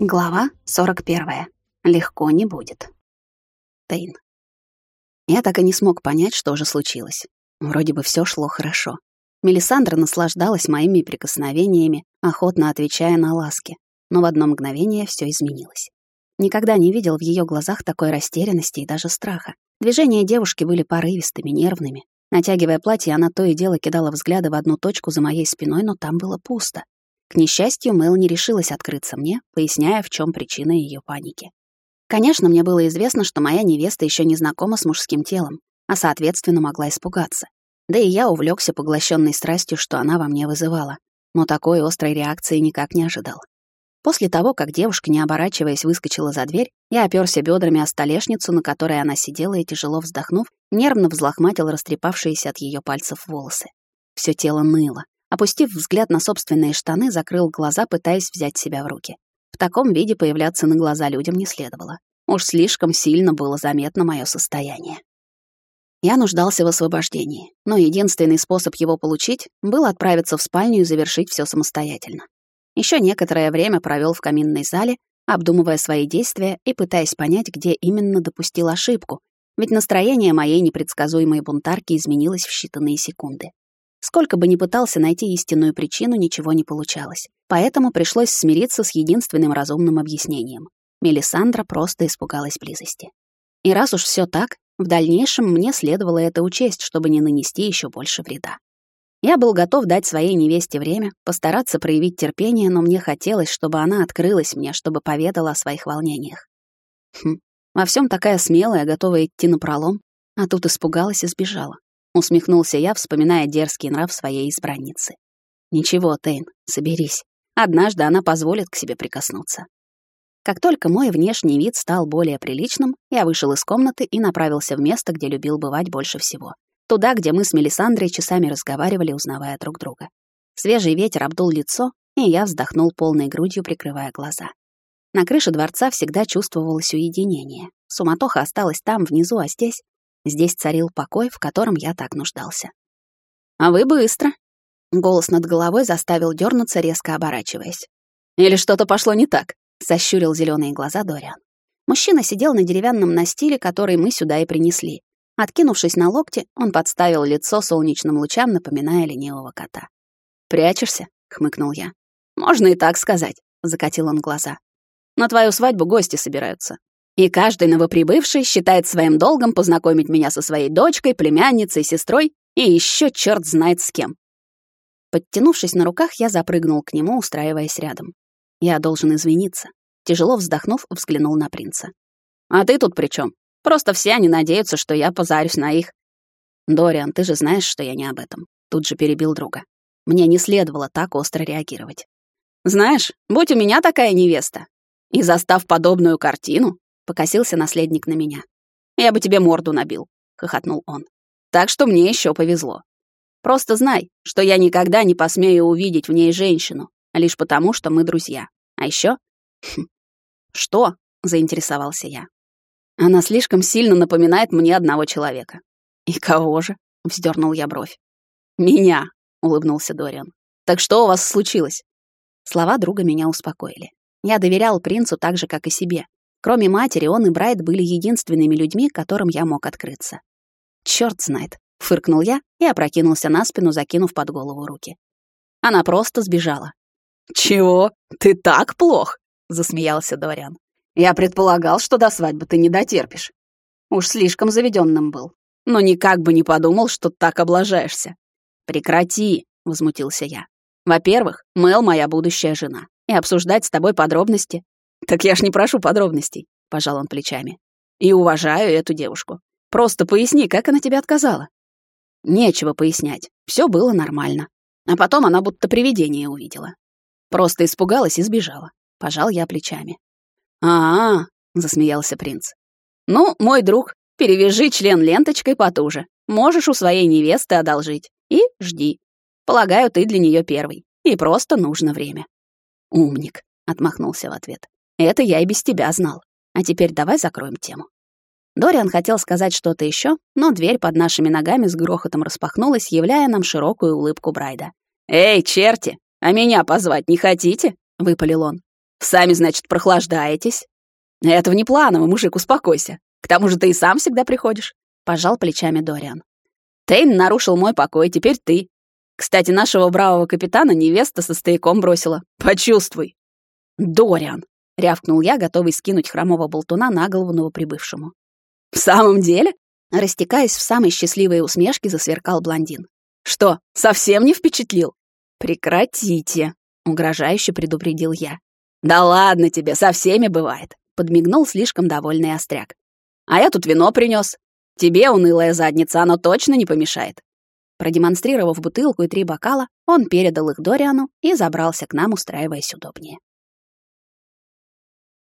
Глава 41. Легко не будет. Тейн. Я так и не смог понять, что же случилось. Вроде бы все шло хорошо. Мелисандра наслаждалась моими прикосновениями, охотно отвечая на ласки. Но в одно мгновение все изменилось. Никогда не видел в ее глазах такой растерянности и даже страха. Движения девушки были порывистыми, нервными. Натягивая платье, она то и дело кидала взгляды в одну точку за моей спиной, но там было пусто. К несчастью, Мэл не решилась открыться мне, поясняя, в чем причина ее паники. Конечно, мне было известно, что моя невеста еще не знакома с мужским телом, а, соответственно, могла испугаться. Да и я увлекся поглощенной страстью, что она во мне вызывала, но такой острой реакции никак не ожидал. После того, как девушка, не оборачиваясь, выскочила за дверь, я оперся бедрами о столешницу, на которой она сидела, и, тяжело вздохнув, нервно взлохматил растрепавшиеся от ее пальцев волосы. Все тело ныло, Опустив взгляд на собственные штаны, закрыл глаза, пытаясь взять себя в руки. В таком виде появляться на глаза людям не следовало. Уж слишком сильно было заметно мое состояние. Я нуждался в освобождении, но единственный способ его получить был отправиться в спальню и завершить все самостоятельно. Еще некоторое время провел в каминной зале, обдумывая свои действия и пытаясь понять, где именно допустил ошибку, ведь настроение моей непредсказуемой бунтарки изменилось в считанные секунды. Сколько бы ни пытался найти истинную причину, ничего не получалось. Поэтому пришлось смириться с единственным разумным объяснением. Мелисандра просто испугалась близости. И раз уж все так, в дальнейшем мне следовало это учесть, чтобы не нанести еще больше вреда. Я был готов дать своей невесте время, постараться проявить терпение, но мне хотелось, чтобы она открылась мне, чтобы поведала о своих волнениях. Хм, во всем такая смелая, готовая идти на пролом, а тут испугалась и сбежала усмехнулся я, вспоминая дерзкий нрав своей избранницы. Ничего, Тейн, соберись. Однажды она позволит к себе прикоснуться. Как только мой внешний вид стал более приличным, я вышел из комнаты и направился в место, где любил бывать больше всего. Туда, где мы с Мелисандрой часами разговаривали, узнавая друг друга. Свежий ветер обдул лицо, и я вздохнул полной грудью, прикрывая глаза. На крыше дворца всегда чувствовалось уединение. Суматоха осталась там, внизу, а здесь Здесь царил покой, в котором я так нуждался. «А вы быстро!» Голос над головой заставил дернуться, резко оборачиваясь. «Или что-то пошло не так?» — сощурил зеленые глаза Дориан. Мужчина сидел на деревянном настиле, который мы сюда и принесли. Откинувшись на локти, он подставил лицо солнечным лучам, напоминая ленивого кота. «Прячешься?» — хмыкнул я. «Можно и так сказать», — закатил он глаза. «На твою свадьбу гости собираются. И каждый новоприбывший считает своим долгом познакомить меня со своей дочкой, племянницей, сестрой и еще черт знает с кем. Подтянувшись на руках, я запрыгнул к нему, устраиваясь рядом. Я должен извиниться. Тяжело вздохнув, взглянул на принца. «А ты тут при чем? Просто все они надеются, что я позарюсь на их...» «Дориан, ты же знаешь, что я не об этом». Тут же перебил друга. Мне не следовало так остро реагировать. «Знаешь, будь у меня такая невеста, и застав подобную картину, Покосился наследник на меня. «Я бы тебе морду набил», — хохотнул он. «Так что мне еще повезло. Просто знай, что я никогда не посмею увидеть в ней женщину, лишь потому, что мы друзья. А еще... Хм, «Что?» — заинтересовался я. «Она слишком сильно напоминает мне одного человека». «И кого же?» — вздернул я бровь. «Меня», — улыбнулся Дориан. «Так что у вас случилось?» Слова друга меня успокоили. Я доверял принцу так же, как и себе, Кроме матери, он и Брайт были единственными людьми, которым я мог открыться. Чёрт знает, фыркнул я и опрокинулся на спину, закинув под голову руки. Она просто сбежала. «Чего? Ты так плох?» — засмеялся Дориан. «Я предполагал, что до свадьбы ты не дотерпишь. Уж слишком заведенным был. Но никак бы не подумал, что так облажаешься». «Прекрати», — возмутился я. «Во-первых, Мэл — моя будущая жена, и обсуждать с тобой подробности «Так я ж не прошу подробностей», — пожал он плечами. «И уважаю эту девушку. Просто поясни, как она тебе отказала». Нечего пояснять. Все было нормально. А потом она будто привидение увидела. Просто испугалась и сбежала. Пожал я плечами. «А-а-а», засмеялся принц. «Ну, мой друг, перевяжи член ленточкой потуже. Можешь у своей невесты одолжить. И жди. Полагаю, ты для нее первый. И просто нужно время». «Умник», — отмахнулся в ответ. Это я и без тебя знал. А теперь давай закроем тему. Дориан хотел сказать что-то еще, но дверь под нашими ногами с грохотом распахнулась, являя нам широкую улыбку Брайда. «Эй, черти, а меня позвать не хотите?» — выпалил он. Сами, значит, прохлаждаетесь. Это внепланово, мужик, успокойся. К тому же ты и сам всегда приходишь. Пожал плечами Дориан. Тейн нарушил мой покой, теперь ты. Кстати, нашего бравого капитана невеста со стояком бросила. Почувствуй. Дориан, рявкнул я, готовый скинуть хромого болтуна на голову новоприбывшему. В самом деле? Растекаясь в самой счастливой усмешке, засверкал блондин. Что, совсем не впечатлил? Прекратите, угрожающе предупредил я. Да ладно тебе, со всеми бывает, подмигнул слишком довольный остряк. А я тут вино принес. Тебе, унылая задница, оно точно не помешает. Продемонстрировав бутылку и три бокала, он передал их Дориану и забрался к нам, устраиваясь удобнее.